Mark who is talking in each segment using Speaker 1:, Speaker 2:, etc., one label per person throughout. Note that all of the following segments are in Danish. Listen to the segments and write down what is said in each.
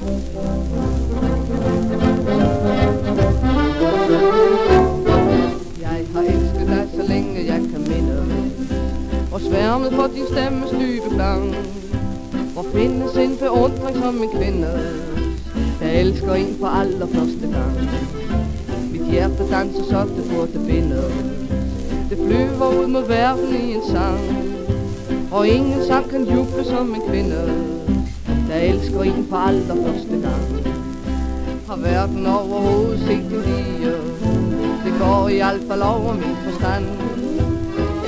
Speaker 1: Jeg har elsket dig så længe jeg kan minde Og sværmet for din stemmes dybe klang Hvor findes en beundring som en kvinde? Jeg elsker en for allerførste gang. Mit hjerte danser så det burde binde. Det flyver ud mod verden i en sang. Og ingen sang kan juble som en kvinde. Der elsker en for allerførste gang. Har verden overhovedet set du lige Det går i alt fald over min forstand.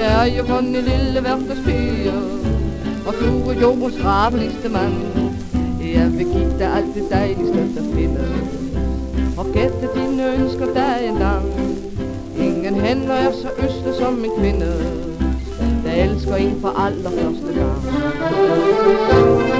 Speaker 1: Jeg er jo kun en lille hverdagspige Og du er jordens rabeligste mand. Jeg vil give dig alt det dejligste der findes. Og gætte dine ønsker dag en gang. Ingen hænder er så øste som en kvinde. Der elsker en for allerførste gang.